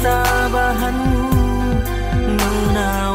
ta bahan mengenal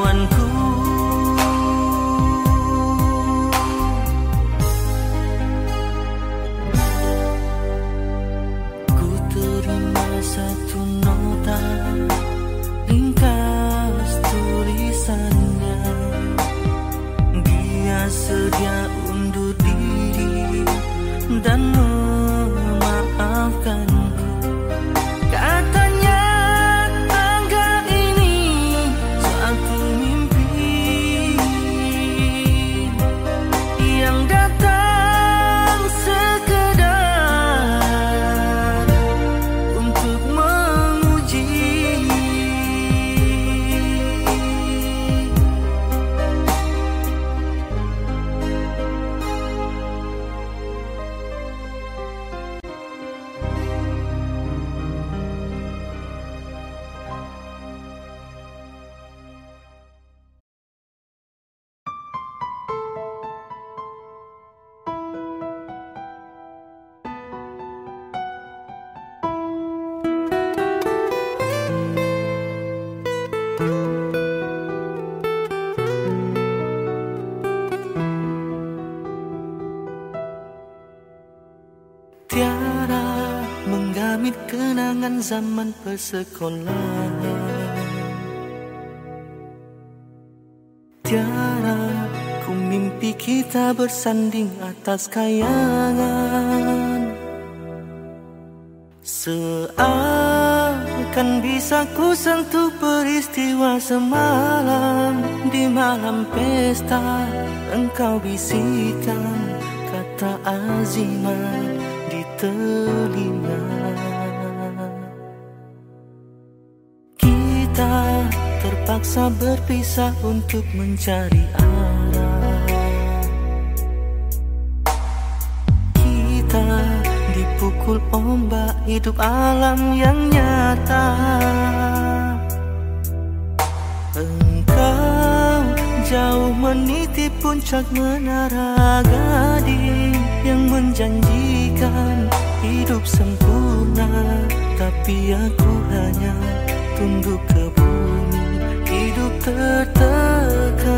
zaman persekolahan Tiara ku mimpi kita bersanding atas kayangan. Seakan bisa ku sentuh peristiwa semalam. Di malam pesta engkau bisikan kata azimat di telinga terpaksa berpisah untuk mencari arah. Kita dipukul ombak hidup alam yang nyata. Engkau jauh meniti puncak menara gading Yang menjanjikan hidup sempurna. Tapi aku hanya tunduk ke bumi hidup tertekan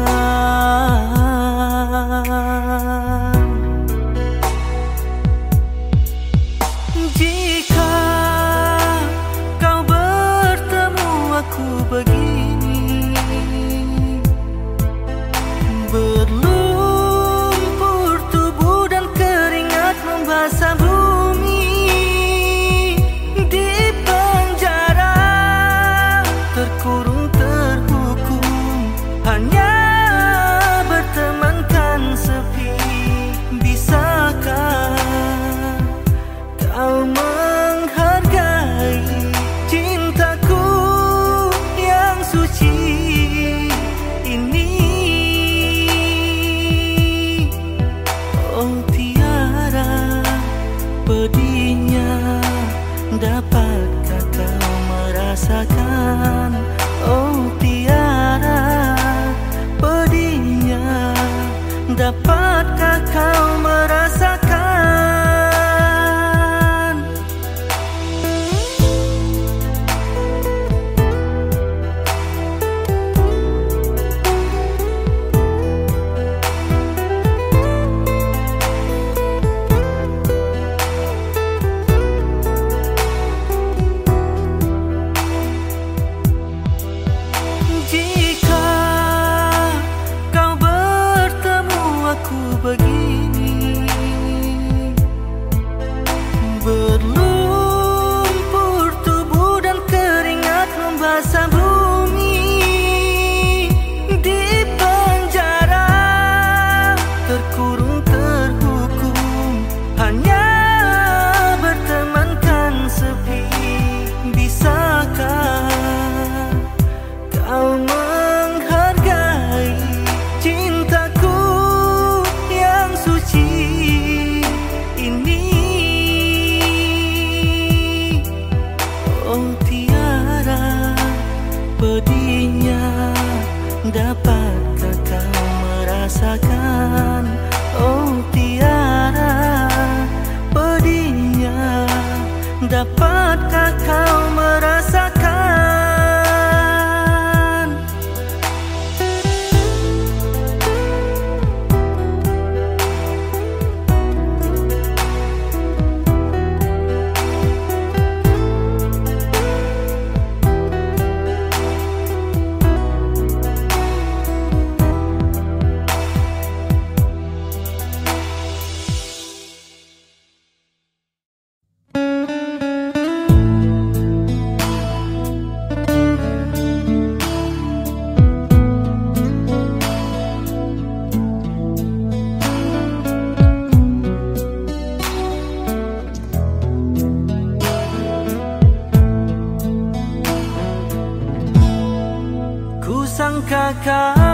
katakan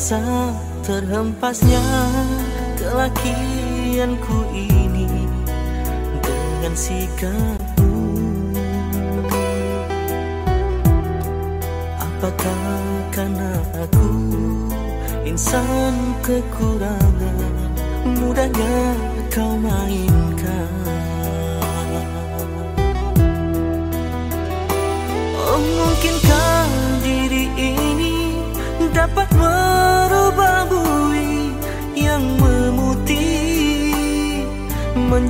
Terasa terhempasnya kelakianku ini Dengan sikapmu Apakah karena aku insan kekurangan Mudahnya kau mainkan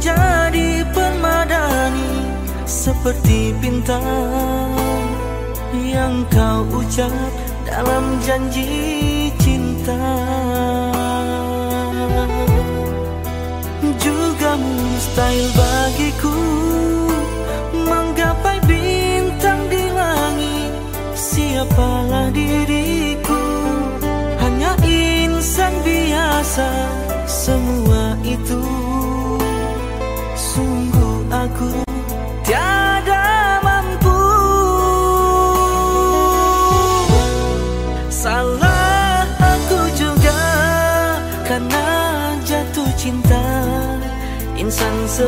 menjadi permadani seperti bintang yang kau ucap dalam janji cinta. Juga mustahil bagiku menggapai bintang di langit. Siapalah diriku? Hanya insan biasa semua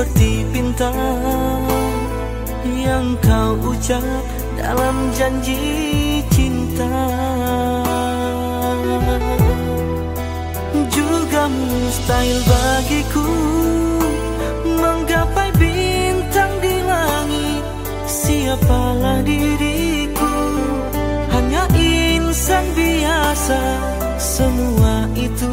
seperti bintang yang kau ucap dalam janji cinta. Juga mustahil bagiku menggapai bintang di langit. Siapalah diriku? Hanya insan biasa semua itu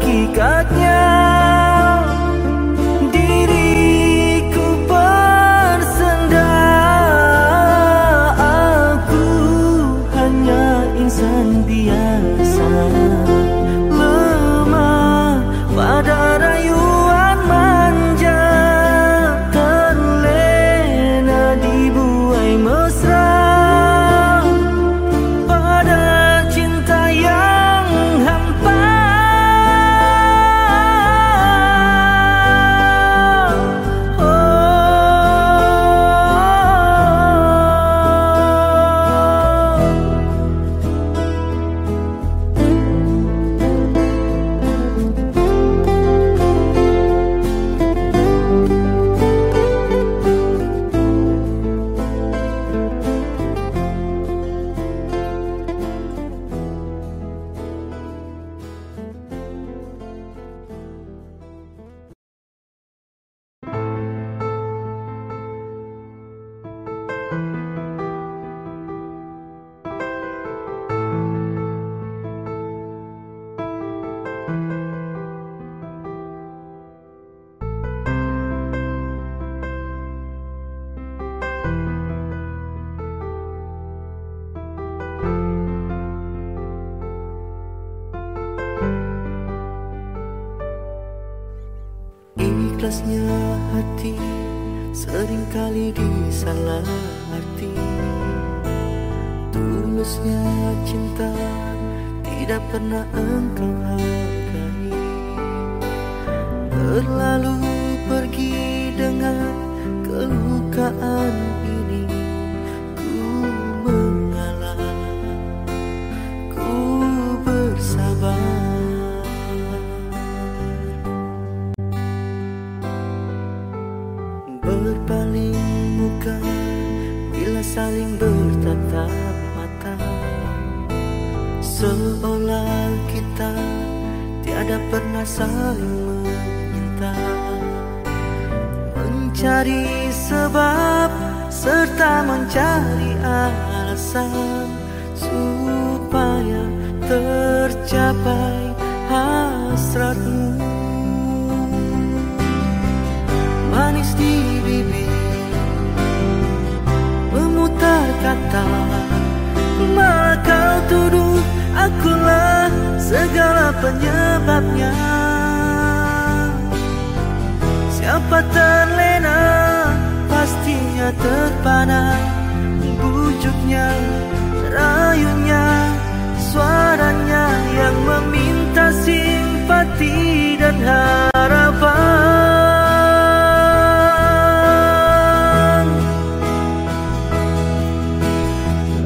hakikati penyebabnya. Siapa terlena pastinya terpana. Bujuknya, rayunya, suaranya yang meminta simpati dan harapan.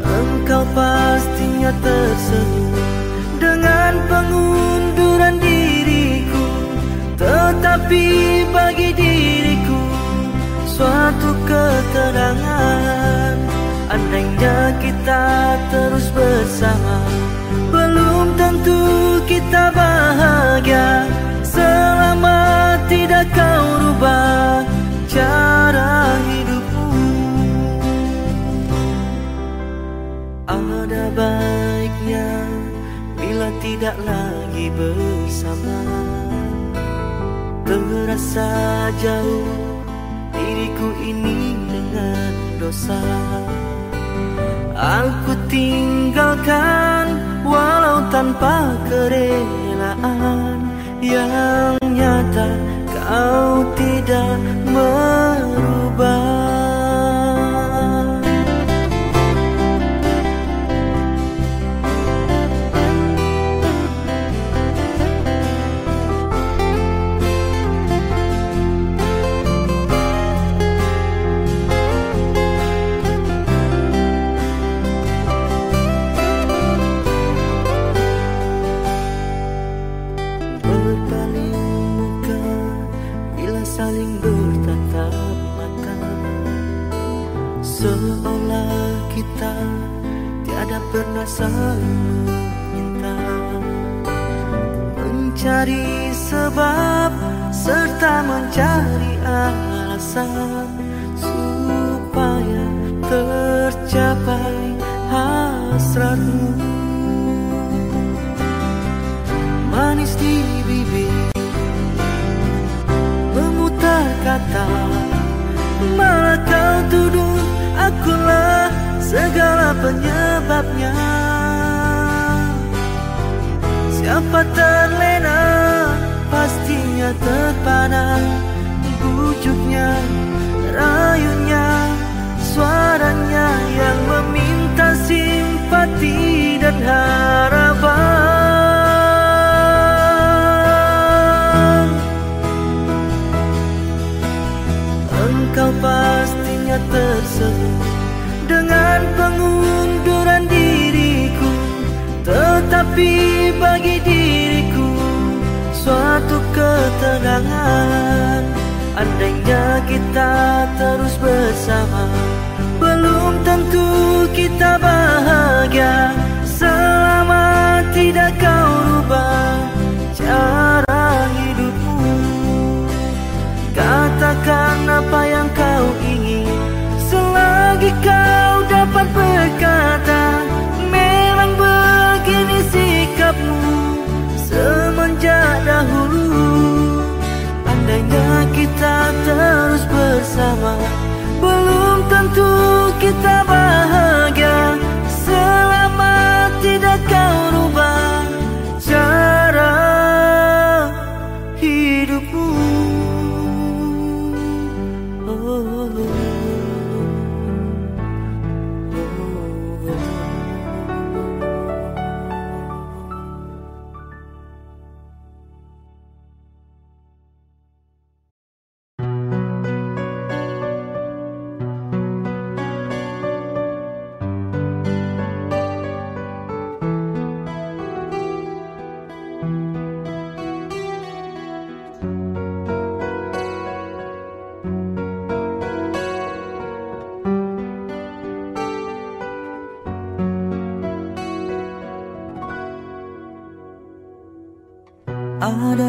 Engkau pastinya tersenyum dengan pengunduran Tetapi bagi diriku suatu ketenangan. Andainya kita terus bersama Belum tentu kita bahagia. Selama tidak kau rubah cara hidupmu. Ada baiknya bila tidak lagi bersama Terasa jauh diriku ini dengan dosa. Aku tinggalkan walau tanpa kerelaan Yang nyata kau tidak merubah saling meminta Mencari sebab serta mencari alasan Supaya tercapai hasratmu. Manis di bibir Memutar kata Malah kau tuduh akulah segala penyebabnya Siapa terlena pastinya terpana. Bujuknya, rayunya, suaranya yang meminta simpati dan harapan. Engkau pastinya tersenyum dengan diriku Tetapi bagi diriku suatu ketenangan. Andainya kita terus bersama Belum tentu kita bahagia. Selama tidak kau rubah cara hidupmu. Katakan apa yang kau ingin Selagi kau dapat berkata kita terus bersama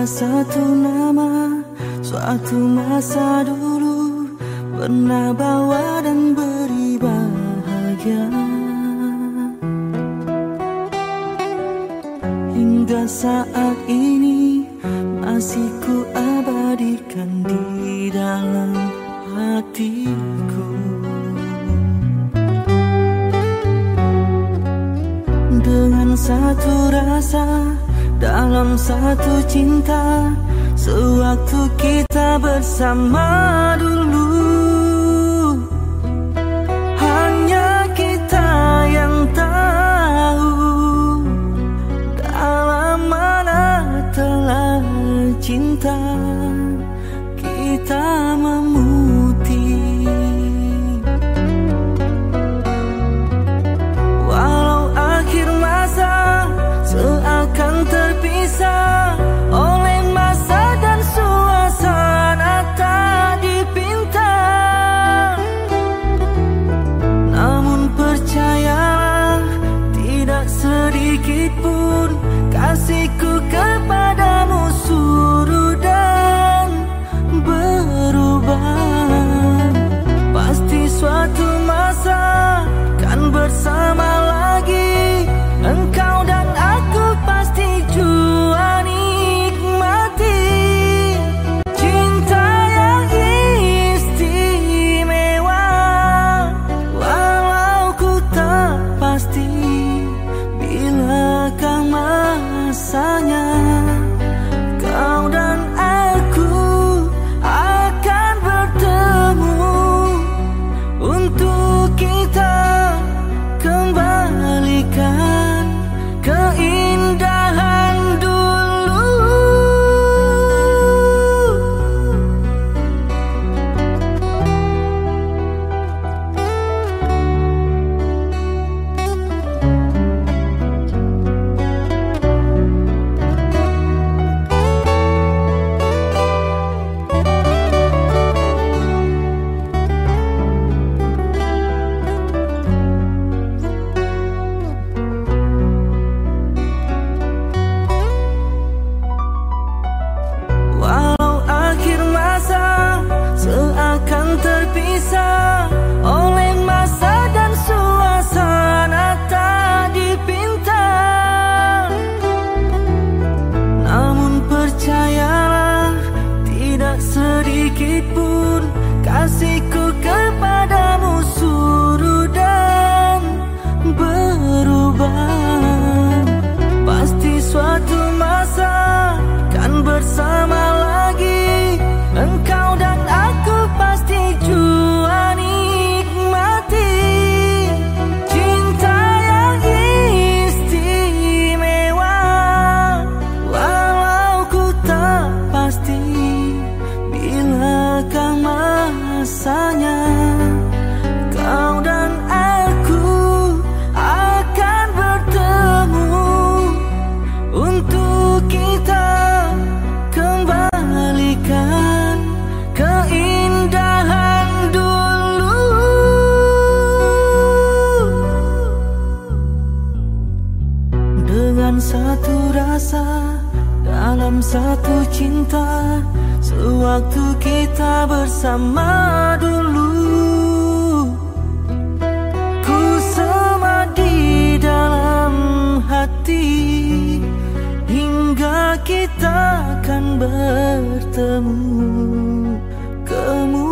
satu nama Suatu masa dulu Pernah bawa dan beri bahagia. Hingga saat ini Masih ku abadikan di dalam hatiku. Dengan satu rasa dalam satu cinta Sewaktu kita bersama dulu kita akan bertemu. kamu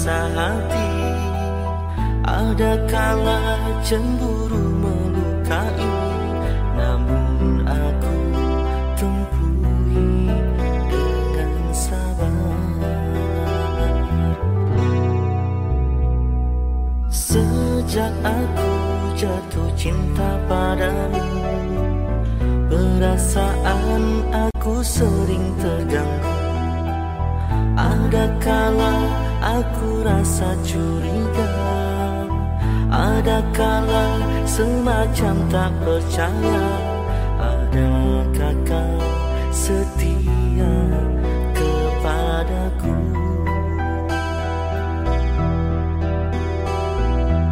rasa hati. Ada kala cemburu aku rasa curiga Ada kala semacam tak percaya? Adakah kau setia kepadaku?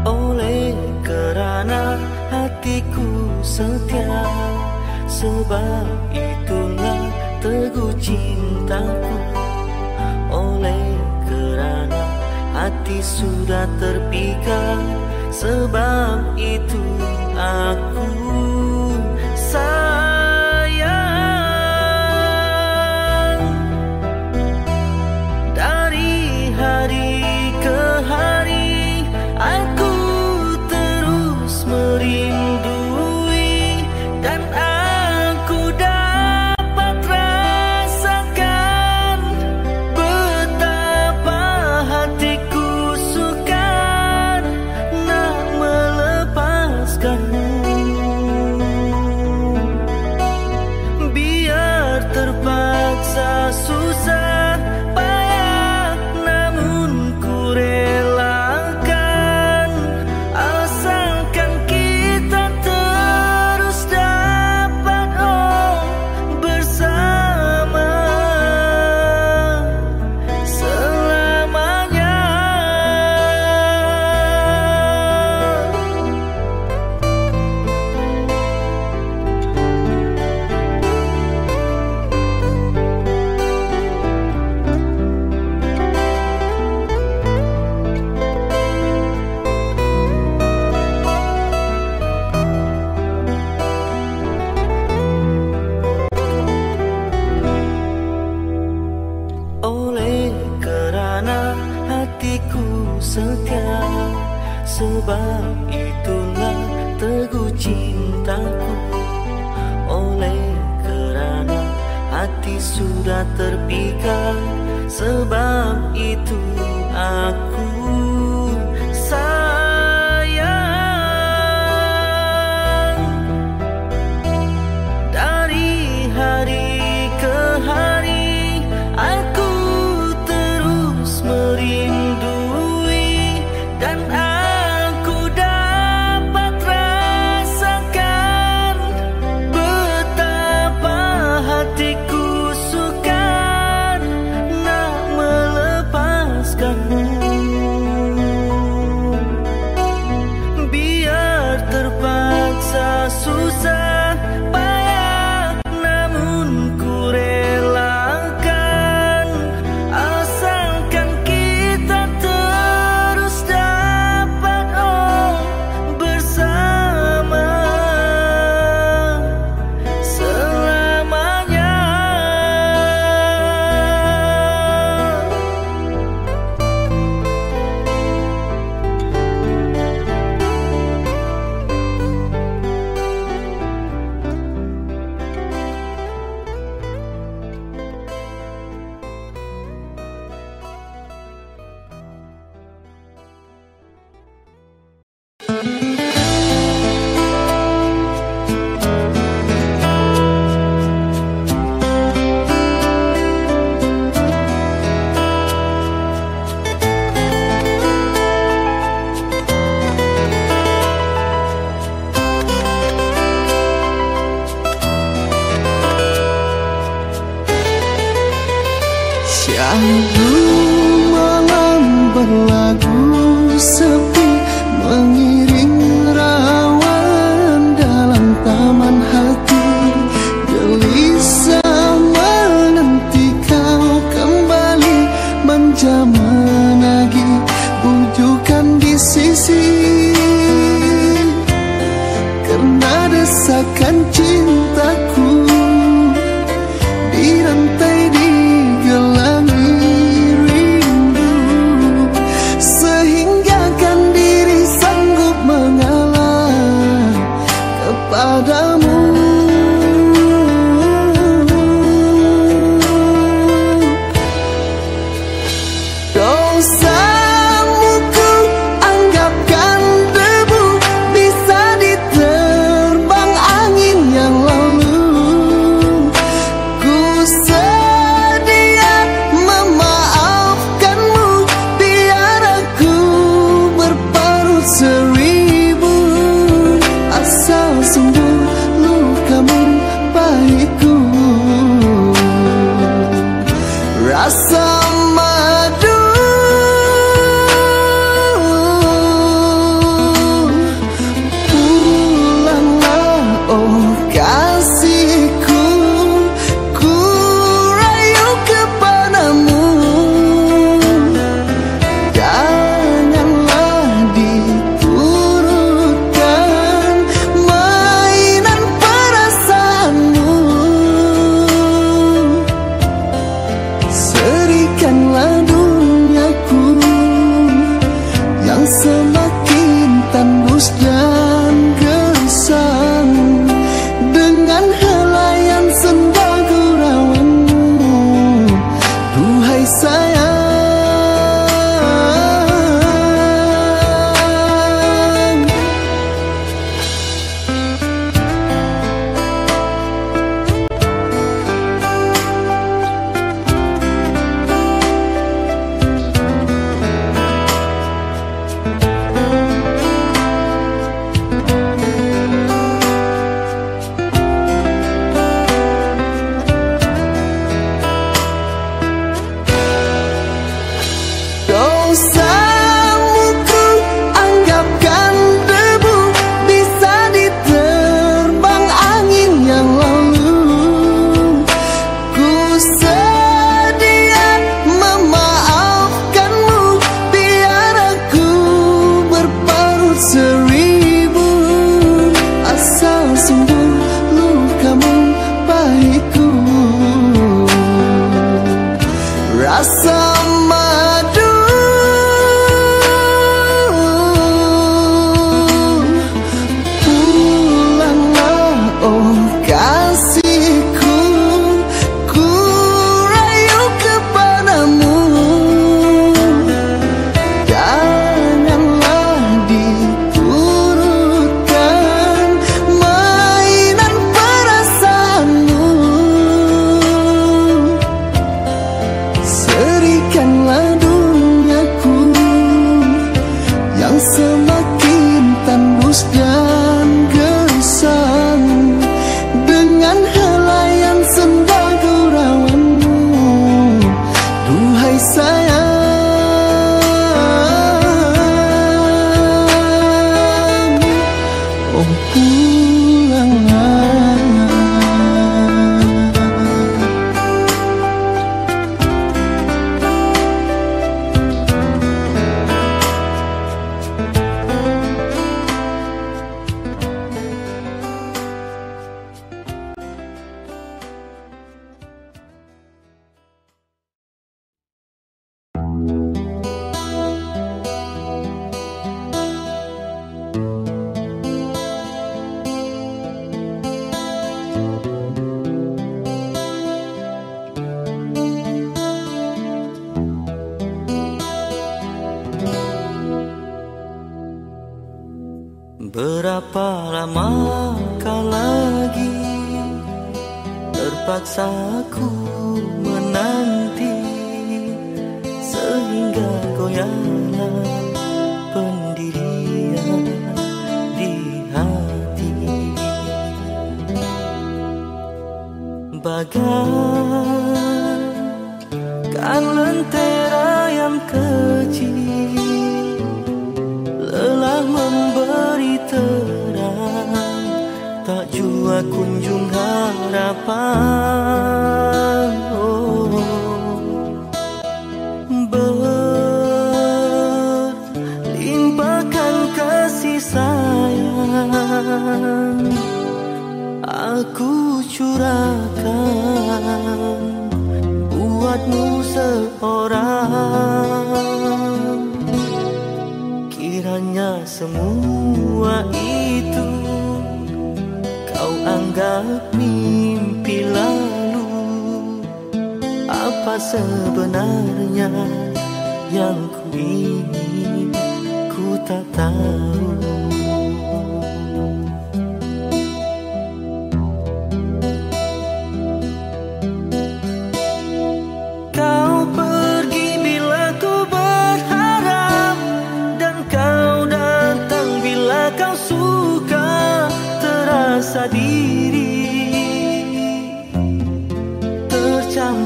Oleh kerana hatiku setia Sebab itulah teguh cintaku. hati sudah terpikat. Sebab itu aku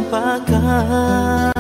tercampakkan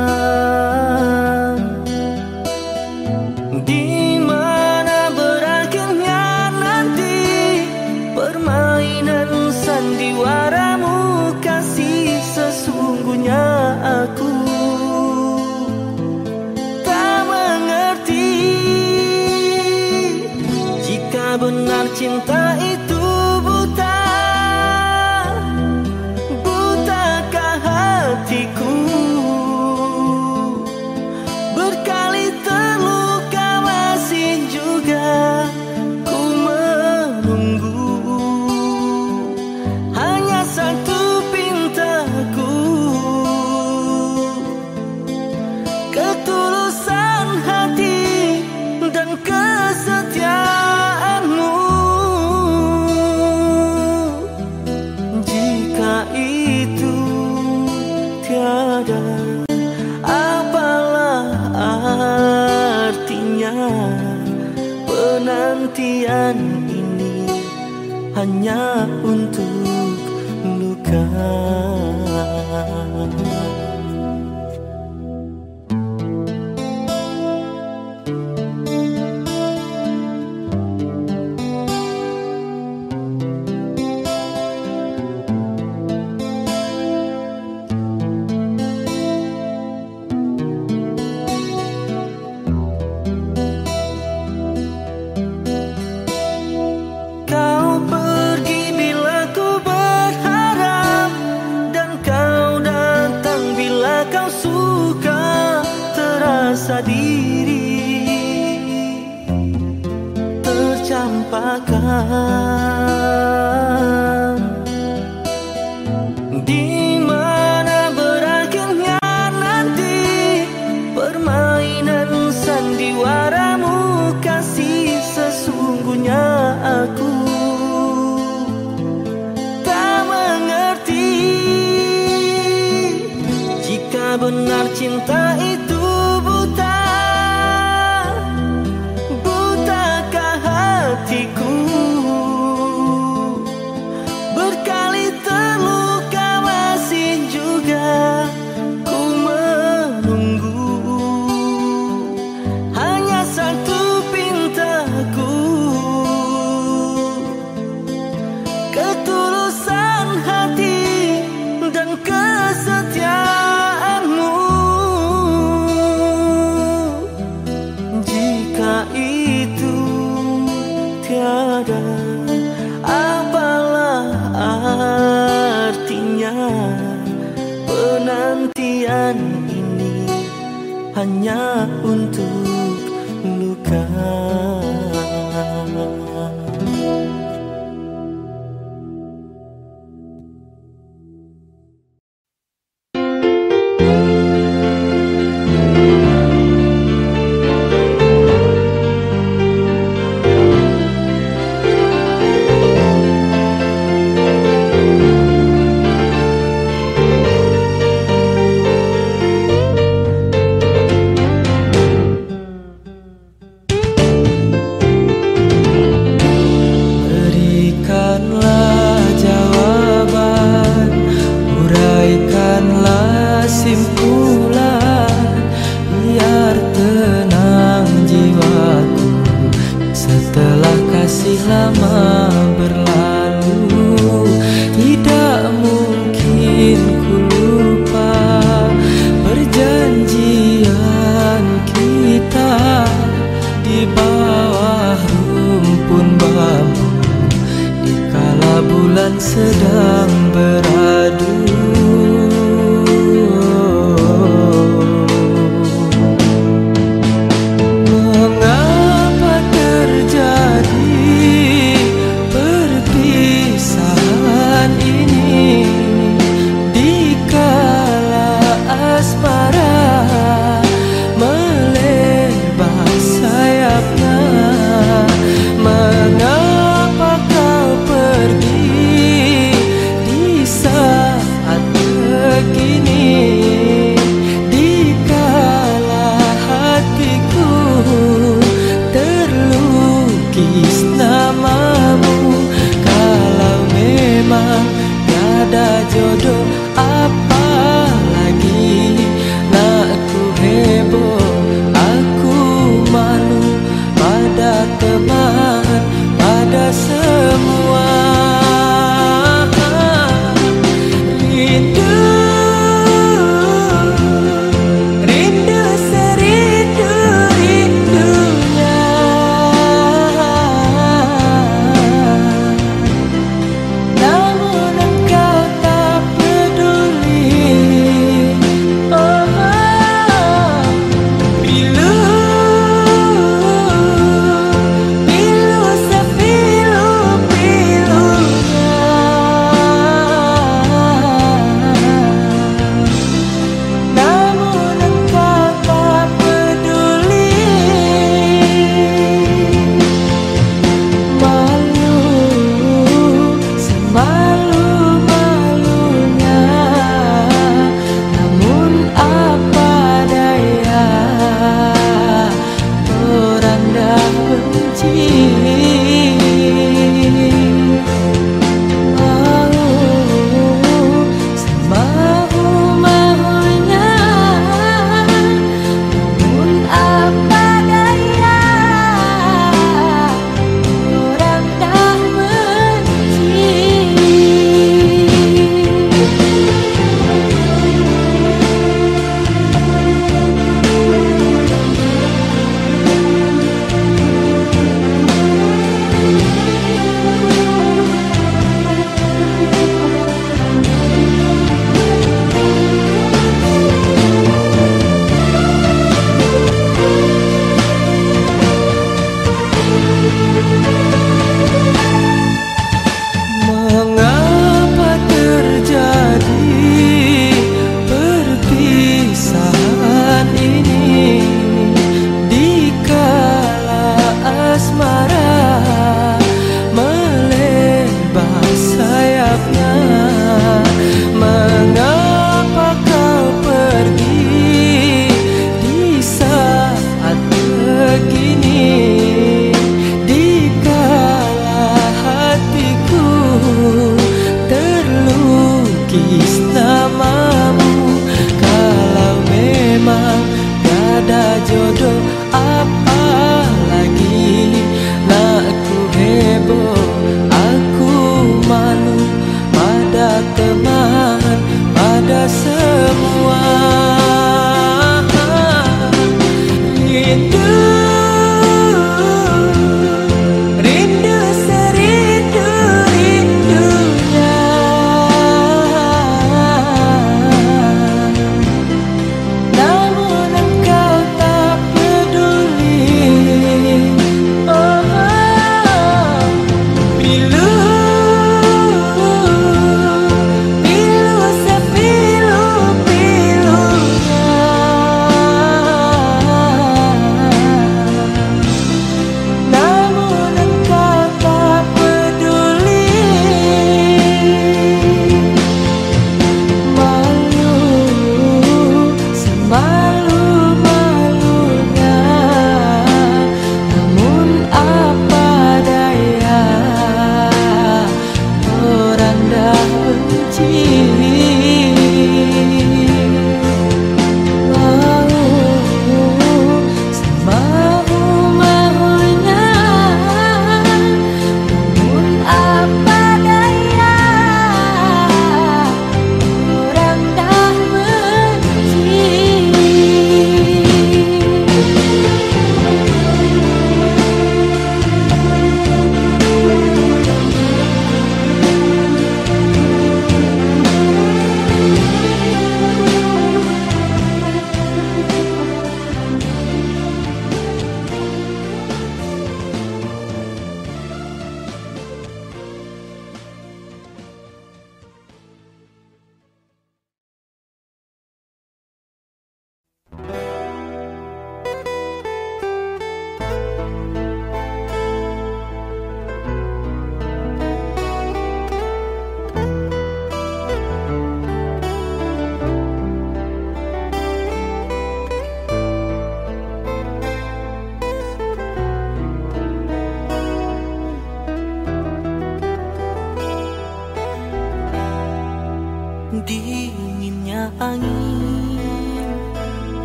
hanya untuk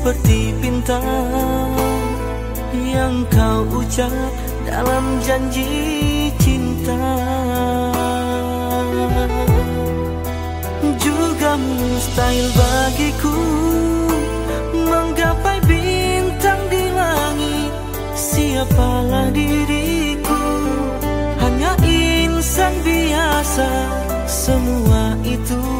seperti bintang yang kau ucap dalam janji cinta. Juga mustahil bagiku menggapai bintang di langit. Siapalah diriku? Hanya insan biasa semua itu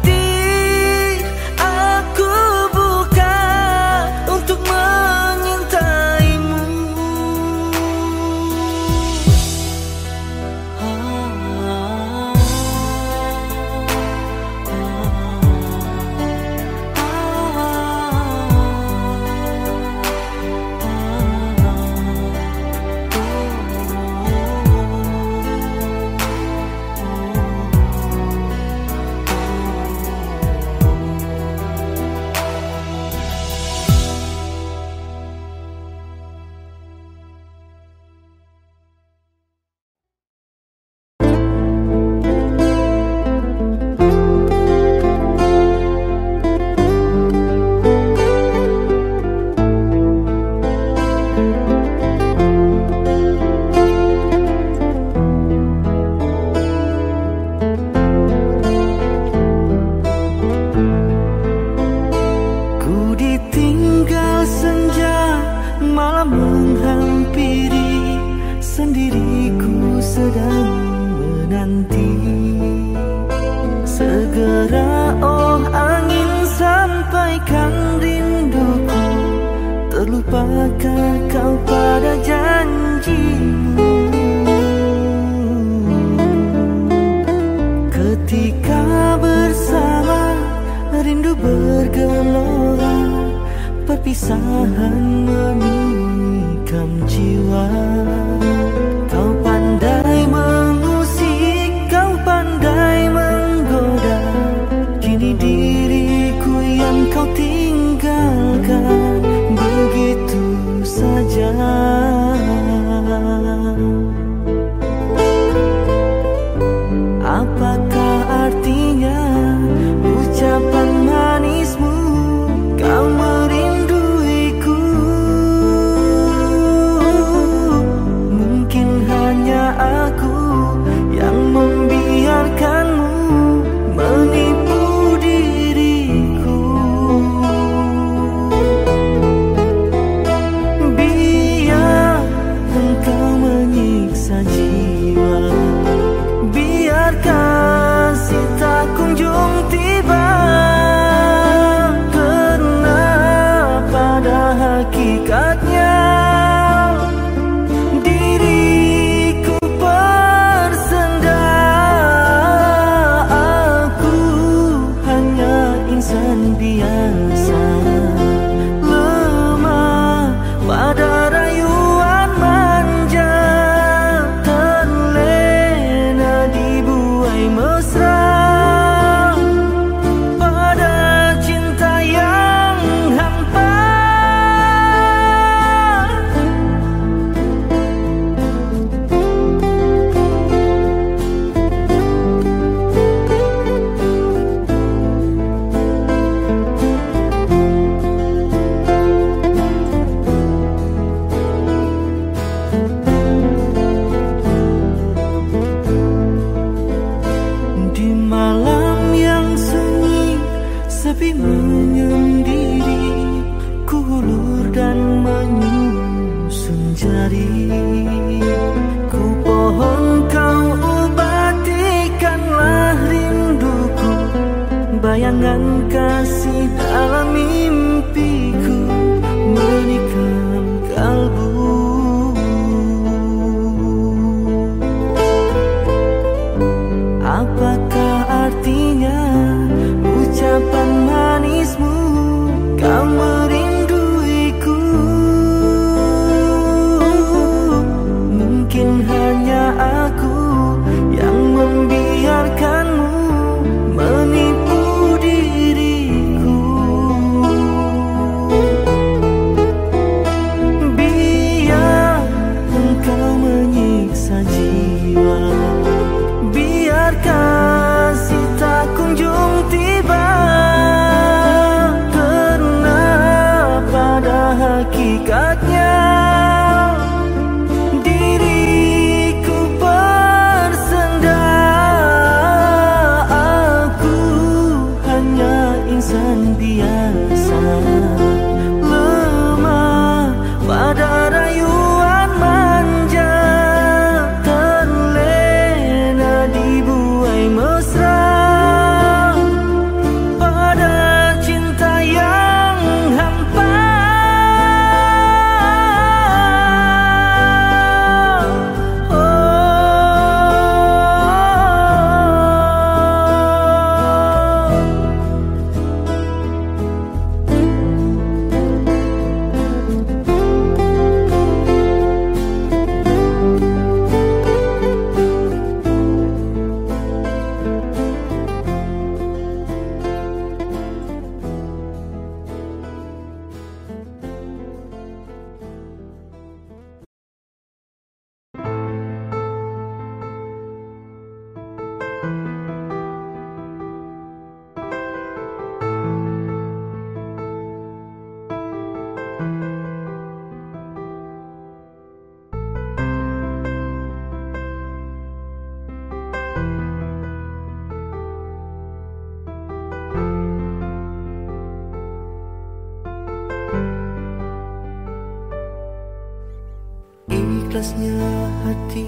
Ikhlasnya hati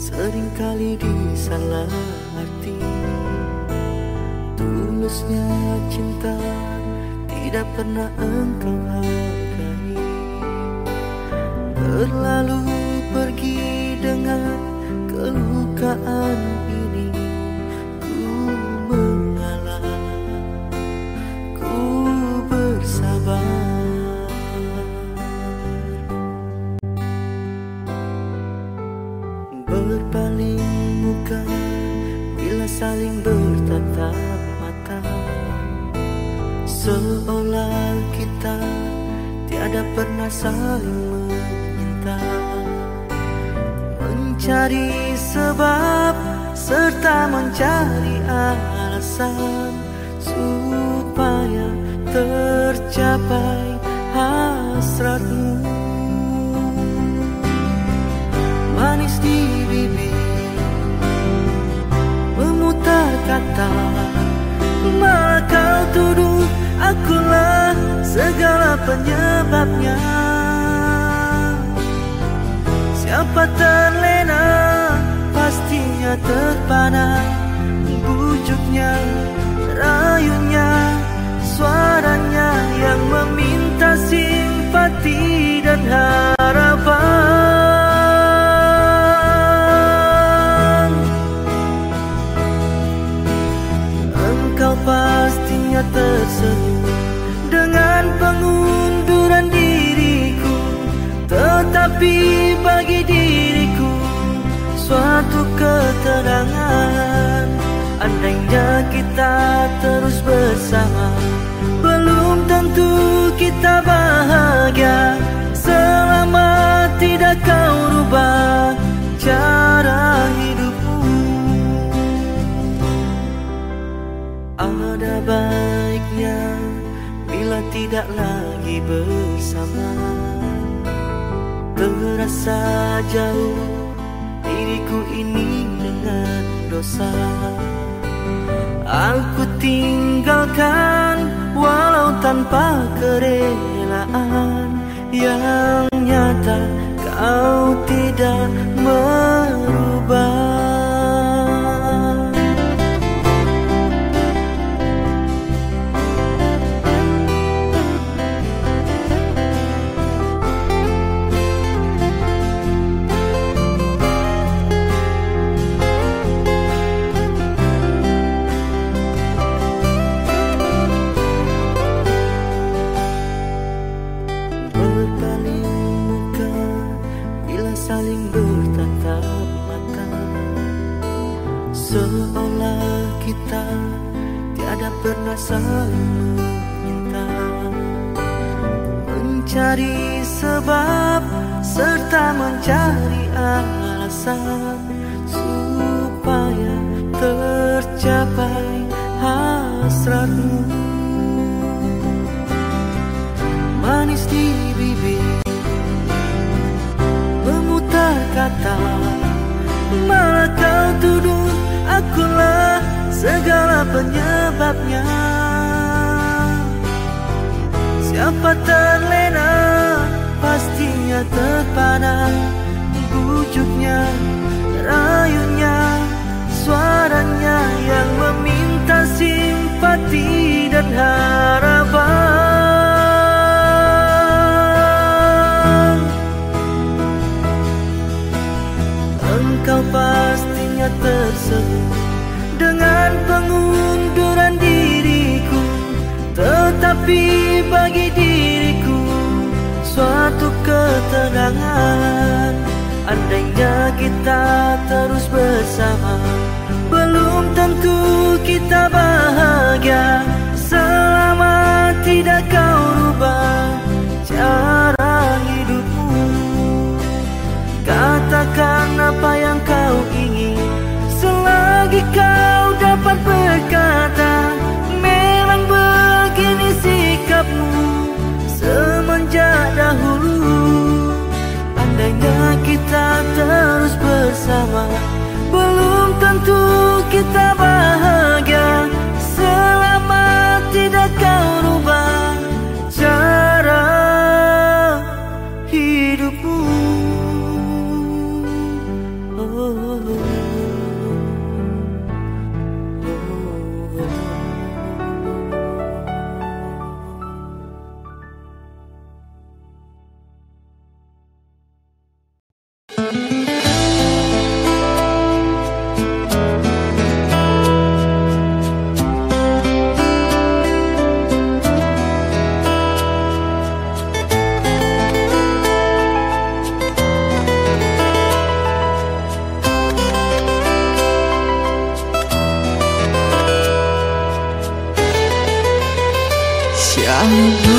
sering kali disalah arti. Tulusnya cinta tidak pernah engkau hargai. Terlalu pergi dengan kelukaan tiada pernah saling meminta. Mencari sebab serta mencari alasan Supaya tercapai hasratmu. Manis di bibir Memutar kata Malah kau tuduh akulah segala penyebabnya. Siapa terlena pastinya terpana. Bujuknya, rayunya, suaranya yang meminta simpati dan harapan keterangan Andainya kita terus bersama Belum tentu kita bahagia. Selama tidak kau rubah cara hidupmu. Ada baiknya bila tidak lagi bersama. Terasa jauh dosa. Aku tinggalkan walau tanpa kerelaan. Yang nyata kau tidak I